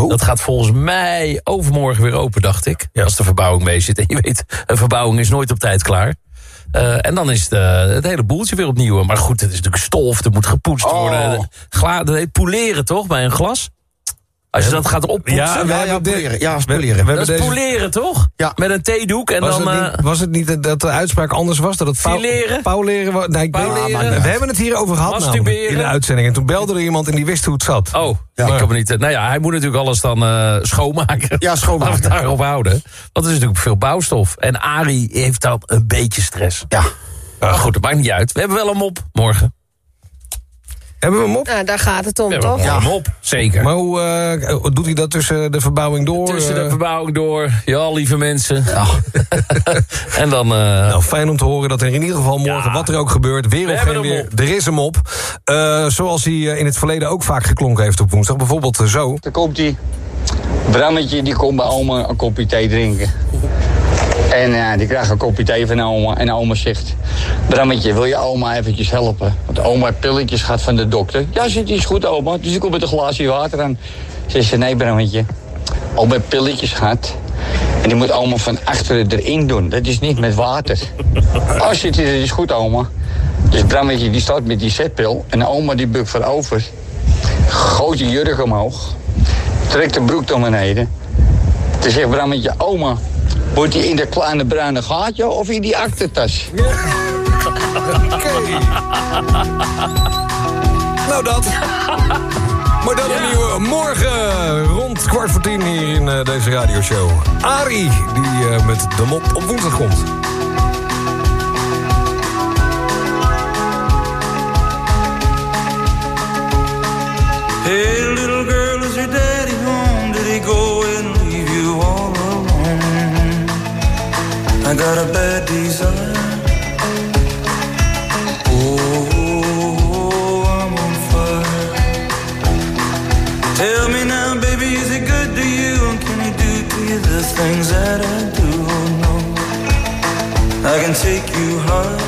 Speaker 2: Dat gaat volgens mij overmorgen weer open, dacht ik. Als de verbouwing mee zit. En je weet, een verbouwing is nooit op tijd klaar. Eh, en dan is het, eh, het hele boeltje weer opnieuw. Maar goed, het is natuurlijk stof, er moet gepoetst worden. Gla, dat heet poleren toch, bij een glas? Als je dat gaat oppoetsen.
Speaker 1: Ja, we hebben de-
Speaker 18: poleren. Ja,
Speaker 1: we-
Speaker 18: poleren.
Speaker 1: we
Speaker 2: dat
Speaker 1: hebben
Speaker 2: is
Speaker 1: deze-
Speaker 2: poleren, toch?
Speaker 18: Ja.
Speaker 2: Met een theedoek en
Speaker 1: Was,
Speaker 2: dan...
Speaker 1: het
Speaker 2: eh,
Speaker 1: niet, was het niet dat de uitspraak anders was? Dat het
Speaker 2: Fileren?
Speaker 1: Pauleren? Nee, ik? Ah, we hebben het hierover gehad namelijk, in de uitzending. En toen belde er iemand en die wist hoe het zat.
Speaker 2: Oh, ik kan me niet... Nou ja, hij moet natuurlijk alles dan eh, schoonmaken.
Speaker 18: Ja, schoonmaken.
Speaker 2: Laten we het daarop houden. Want er is natuurlijk veel bouwstof. En Arie heeft dan een beetje stress.
Speaker 18: Ja.
Speaker 2: Goed, dat maakt niet uit. We hebben wel hem op morgen.
Speaker 1: Hebben we hem op?
Speaker 41: Nou, daar gaat het om,
Speaker 2: hebben
Speaker 41: toch?
Speaker 2: hem op, zeker.
Speaker 1: Maar hoe eh, doet hij dat tussen de verbouwing door?
Speaker 2: Tussen de
Speaker 1: eh?
Speaker 2: verbouwing door. Ja, lieve mensen. en dan... eh,
Speaker 1: Nou, fijn om te horen dat er in ieder geval morgen, wat er ook gebeurt, weer
Speaker 2: We
Speaker 1: of geen weer, er is hem op. Eh, zoals hij in het verleden ook vaak geklonken heeft op woensdag. Bijvoorbeeld zo.
Speaker 45: Dan komt hij. Brammetje die komt bij oma een kopje thee drinken. En ja, die krijgt een kopje thee van oma. En oma zegt... Brammetje, wil je oma eventjes helpen? Want oma pilletjes gehad van de dokter. Ja, zit is goed oma. Dus ik kom met een glaasje water aan. Ze zegt, nee Brammetje. Oma pilletjes gehad. En die moet oma van achteren erin doen. Dat is niet met water. Oh, zit dat is goed oma. Dus Brammetje die staat met die zetpil. En oma die bukt voorover. Gooit die jurk omhoog. Trekt de broek naar beneden. Toen zegt Brammetje, oma, wordt die in dat kleine bruine gaatje of in die aktentas?
Speaker 1: Nou dat. Maar dan een nieuwe morgen rond kwart voor tien hier in eh, deze radioshow. Arie, die eh, met de mop op woensdag komt.
Speaker 31: I got a bad desire. Oh, I'm on fire. Tell me now, baby, is it good to you? And can he do to you the things that I do? Oh, no. I can take you high.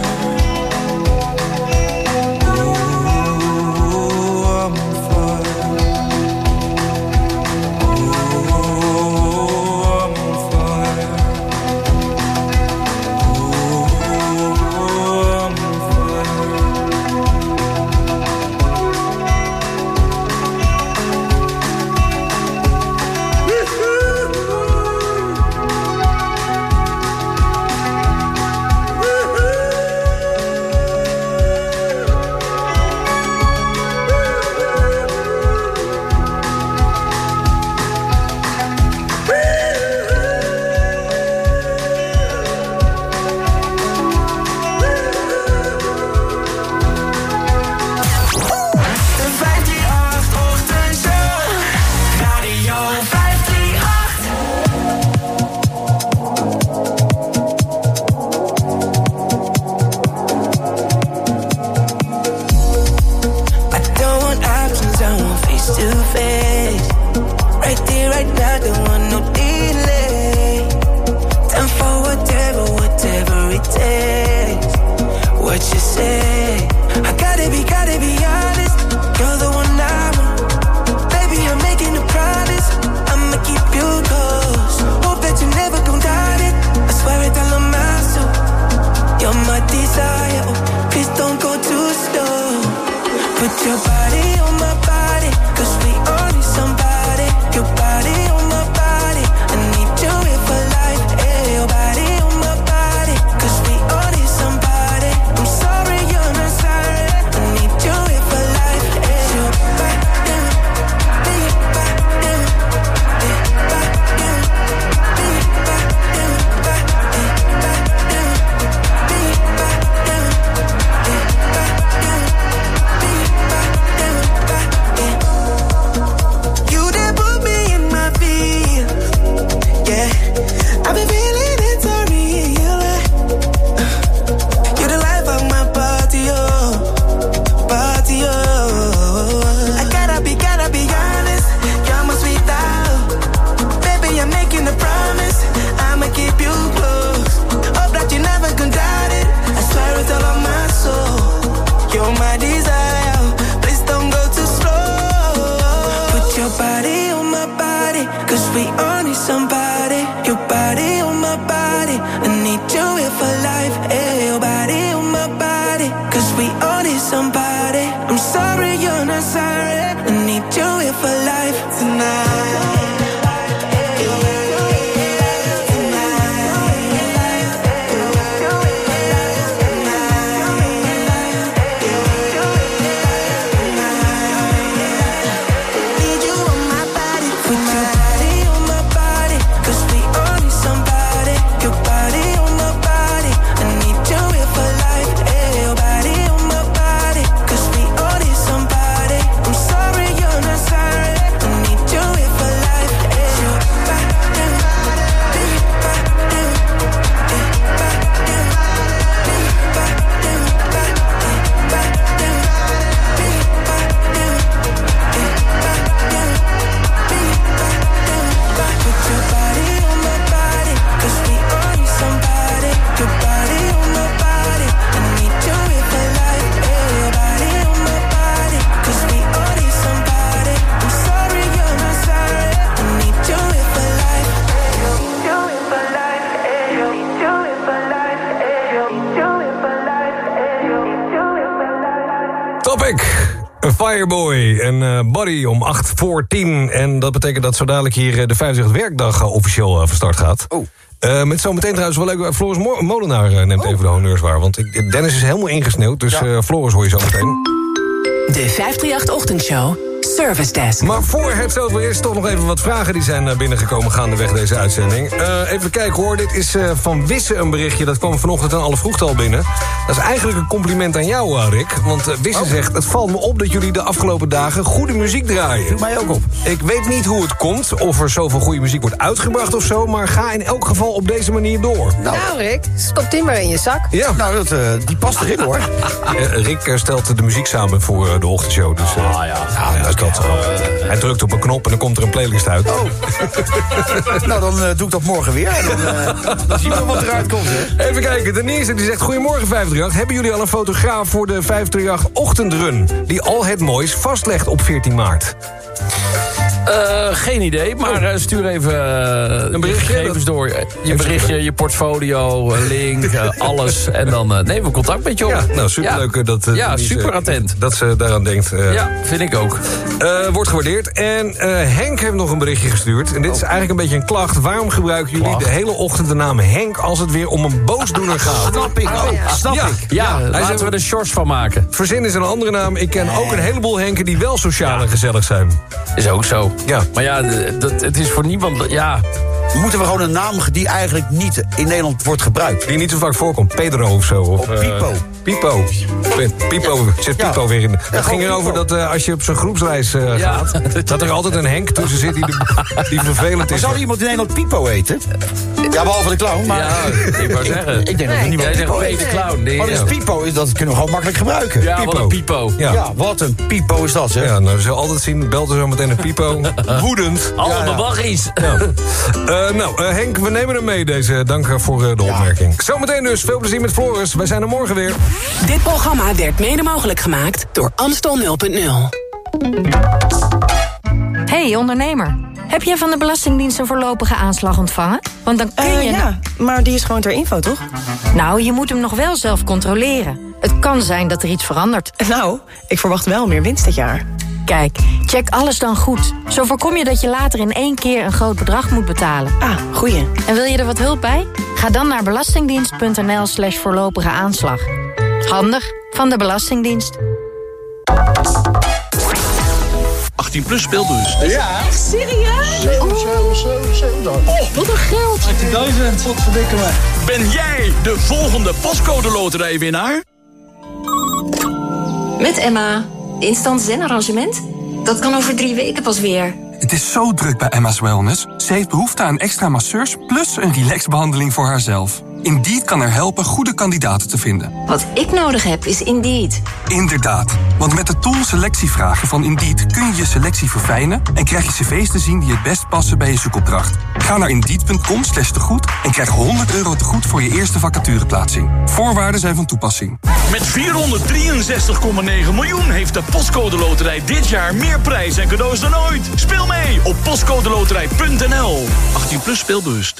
Speaker 1: Om 8 voor 10. En dat betekent dat zo dadelijk hier eh, de 50 werkdag eh, officieel eh, van start gaat. Oh. met zometeen trouwens wel leuk. Floris Mo- Molenaar neemt even de honneurs waar. Want ik, Dennis is helemaal ingesneeuwd. Dus eh, Floris hoor je zo meteen.
Speaker 46: De 538-ochtendshow. Service Desk.
Speaker 1: Maar voor het zover is, toch nog even wat vragen die zijn eh, binnengekomen gaandeweg deze uitzending. Eh, even kijken hoor, dit is eh, van Wisse een berichtje. Dat kwam vanochtend aan alle vroegte al binnen. Dat is eigenlijk een compliment aan jou, eh, Rick. Want Wisse zegt, het valt me op dat jullie de afgelopen dagen goede muziek draaien. Doe
Speaker 18: mij ook op.
Speaker 1: Ik weet niet hoe het komt, of er zoveel goede muziek wordt uitgebracht of zo... maar ga in elk geval op deze manier door.
Speaker 17: Nou, Rick, stop die maar in je zak.
Speaker 1: Ja.
Speaker 18: Nou, dat, eh, die past erin hoor.
Speaker 1: Rick stelt de muziek samen voor de ochtendshow. Dus, ah ja, ja, dat is dat. Hij drukt op een knop en dan komt er een playlist uit.
Speaker 18: Oh. nou, dan eh, doe ik dat morgen weer. En dan, eh, dan zien we wat eruit komt. Hè.
Speaker 1: Even kijken, Denise die zegt... Goedemorgen 538. Hebben jullie al een fotograaf voor de 538 ochtendrun... die al het moois vastlegt op 14 maart?
Speaker 2: Eh, geen idee, maar eh, stuur even
Speaker 1: Een berichtje,
Speaker 2: gegevens door. Je berichtje, je portfolio, een link, alles. En dan eh, nemen we contact met je op.
Speaker 1: Ja, nou superleuk dat...
Speaker 2: Ja, super attent.
Speaker 1: Dat ze daaraan denkt. eh,
Speaker 2: Ja, vind ik ook.
Speaker 1: Eh, wordt gewaardeerd. En eh, Henk heeft nog een berichtje gestuurd. En dit is eigenlijk een beetje een klacht. Waarom gebruiken jullie
Speaker 2: Klacht?
Speaker 1: de hele ochtend de naam Henk... als het weer om een boosdoener gaat?
Speaker 18: Snap ik ook. Snap
Speaker 1: Ja.
Speaker 18: ik.
Speaker 2: Ja,
Speaker 1: hij
Speaker 2: laten
Speaker 1: zei-
Speaker 2: we er shorts van maken.
Speaker 1: Verzin is een andere naam. Ik ken ook een heleboel Henken die wel sociaal en gezellig zijn.
Speaker 2: Is ook zo.
Speaker 1: Ja.
Speaker 2: Maar ja, dat, het is voor niemand... Ja,
Speaker 18: Moeten we gewoon een naam die eigenlijk niet in Nederland wordt gebruikt?
Speaker 1: Die niet zo vaak voorkomt. Pedro of zo. Of,
Speaker 18: Of
Speaker 1: eh,
Speaker 18: Pipo.
Speaker 1: Pipo. Pipo. Zit
Speaker 18: Ja.
Speaker 1: Pipo weer in. Het ging erover
Speaker 18: Pipo.
Speaker 1: dat eh, als je op zo'n groepsreis eh, gaat... dat er altijd een Henk tussen zit die, de- die vervelend
Speaker 18: Maar
Speaker 1: is.
Speaker 18: zou er iemand in Nederland Pipo eten? Ja, behalve de clown. Maar
Speaker 2: ja, ik wou zeggen.
Speaker 18: ik denk dat er niemand
Speaker 2: zegt
Speaker 18: Pipo eet.
Speaker 2: Clown. Nee,
Speaker 18: Wat is. Pipo? Is Dat kunnen we gewoon makkelijk gebruiken.
Speaker 2: Ja, wat een pipo.
Speaker 1: Ja.
Speaker 18: Ja, wat een Pipo is dat, zeg.
Speaker 1: Ja, nou, we zullen altijd zien. Belt er zo meteen een Pipo. Woedend.
Speaker 2: Allemaal baggies.
Speaker 1: Ja. Eh, nou, eh, Henk, we nemen hem mee deze. Dank eh, voor eh, de opmerking. Zometeen dus. Veel plezier met Floris. Wij zijn er morgen weer.
Speaker 46: Dit programma werd mede mogelijk gemaakt door Amstel 0.0.
Speaker 11: Hey ondernemer, heb jij van de Belastingdienst een voorlopige aanslag ontvangen? Want dan kun je...
Speaker 16: ja, maar die is gewoon ter info, toch?
Speaker 11: Nou, je moet hem nog wel zelf controleren. Het kan zijn dat er iets verandert.
Speaker 16: Nou, ik verwacht wel meer winst dit jaar.
Speaker 11: Kijk, check alles dan goed. Zo voorkom je dat je later in één keer een groot bedrag moet betalen.
Speaker 16: Ah, goeie.
Speaker 11: En wil je er wat hulp bij? Ga dan naar belastingdienst.nl slash voorlopige aanslag. Handig van de Belastingdienst.
Speaker 9: 18 plus speelbus.
Speaker 16: Ja. Echt serieus?
Speaker 9: Oh, wat een geld. 18.000. Wat verdikken me. Ben jij de volgende postcode loterijwinnaar?
Speaker 47: Met Emma. Instant zen-arrangement? Dat kan over drie weken pas weer.
Speaker 48: Het is zo druk bij Emma's Wellness. Ze heeft behoefte aan extra masseurs plus een relaxbehandeling voor haarzelf. Indeed kan er helpen goede kandidaten te vinden.
Speaker 49: Wat ik nodig heb is Indeed.
Speaker 48: Inderdaad, want met de tool selectievragen van Indeed kun je je selectie verfijnen en krijg je cv's te zien die het best passen bij je zoekopdracht. Ga naar indeed.com slash tegoed en krijg 100 euro tegoed voor je eerste vacatureplaatsing. Voorwaarden zijn van toepassing.
Speaker 16: Met 463,9 miljoen heeft de Postcode Loterij dit jaar meer prijs en cadeaus dan ooit. Speel mee op postcodeloterij.nl. 18 plus speelbewust.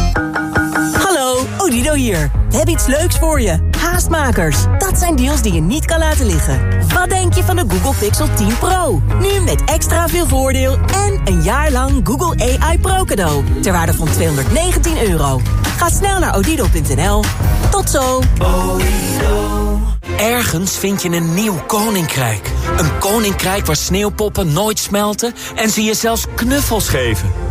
Speaker 4: Odido hier. We hebben iets leuks voor je. Haastmakers. Dat zijn deals die je niet kan laten liggen. Wat denk je van de Google Pixel 10 Pro? Nu met extra veel voordeel en een jaar lang Google AI Pro cadeau. Ter waarde van 219 euro. Ga snel naar odido.nl. Tot zo.
Speaker 12: Ergens vind je een nieuw koninkrijk. Een koninkrijk waar sneeuwpoppen nooit smelten en ze je zelfs knuffels geven.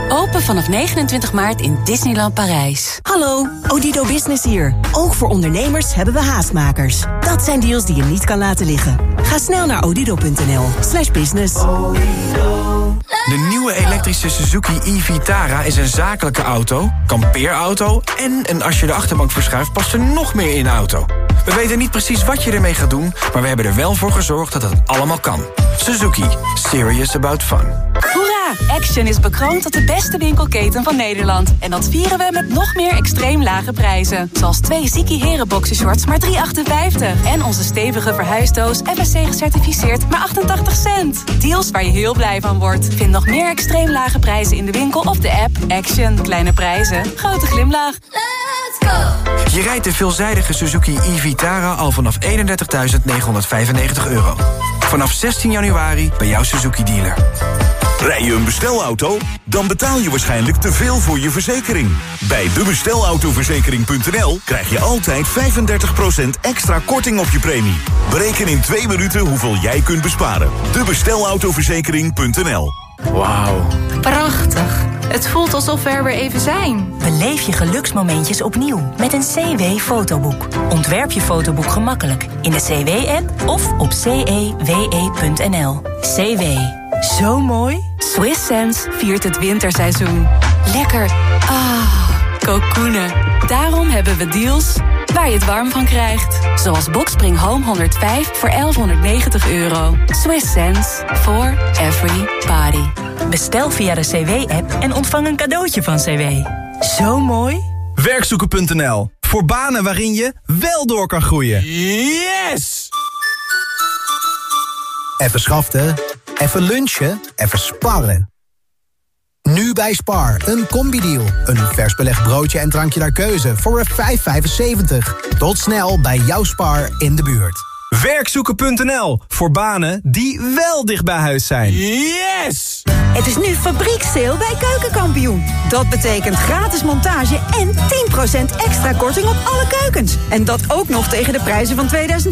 Speaker 50: Open vanaf 29 maart in Disneyland Parijs.
Speaker 4: Hallo, Odido Business hier. Ook voor ondernemers hebben we haastmakers. Dat zijn deals die je niet kan laten liggen. Ga snel naar odido.nl slash business.
Speaker 10: De nieuwe elektrische Suzuki e-Vitara is een zakelijke auto, kampeerauto... en een als je de achterbank verschuift past er nog meer in de auto. We weten niet precies wat je ermee gaat doen... maar we hebben er wel voor gezorgd dat het allemaal kan. Suzuki. Serious about fun.
Speaker 11: Action is bekroond tot de beste winkelketen van Nederland. En dat vieren we met nog meer extreem lage prijzen. Zoals twee Ziki Heren boxershorts maar 3,58. En onze stevige verhuisdoos FSC gecertificeerd maar 88 cent. Deals waar je heel blij van wordt. Vind nog meer extreem lage prijzen in de winkel of de app. Action. Kleine prijzen. Grote glimlach. Let's go!
Speaker 10: Je rijdt de veelzijdige Suzuki e-Vitara al vanaf 31.995 euro. Vanaf 16 januari bij jouw Suzuki-dealer.
Speaker 9: Rij je een bestelauto? Dan betaal je waarschijnlijk te veel voor je verzekering. Bij debestelautoverzekering.nl krijg je altijd 35% extra korting op je premie. Bereken in twee minuten hoeveel jij kunt besparen. Debestelautoverzekering.nl
Speaker 51: Wauw.
Speaker 7: Prachtig. Het voelt alsof we er weer even zijn.
Speaker 50: Beleef je geluksmomentjes opnieuw met een CW-fotoboek. Ontwerp je fotoboek gemakkelijk in de CW-app of op cewe.nl. CW. Zo mooi.
Speaker 11: Swiss Sense viert het winterseizoen. Lekker. Ah, kokoenen. Daarom hebben we deals waar je het warm van krijgt. Zoals Boxspring Home 105 voor 1190 euro. Swiss sense for every body.
Speaker 50: Bestel via de CW-app en ontvang een cadeautje van CW. Zo mooi.
Speaker 52: Werkzoeken.nl. Voor banen waarin je wel door kan groeien.
Speaker 10: Yes!
Speaker 53: Even schaften, even lunchen, even sparren. Nu bij Spar, een combi-deal. Een vers belegd broodje en drankje naar keuze voor 5,75. Tot snel bij jouw Spar in de buurt.
Speaker 52: Werkzoeken.nl. Voor banen die wel dicht bij huis zijn.
Speaker 10: Yes!
Speaker 54: Het is nu fabrieksteel bij Keukenkampioen. Dat betekent gratis montage en 10% extra korting op alle keukens. En dat ook nog tegen de prijzen van 2005.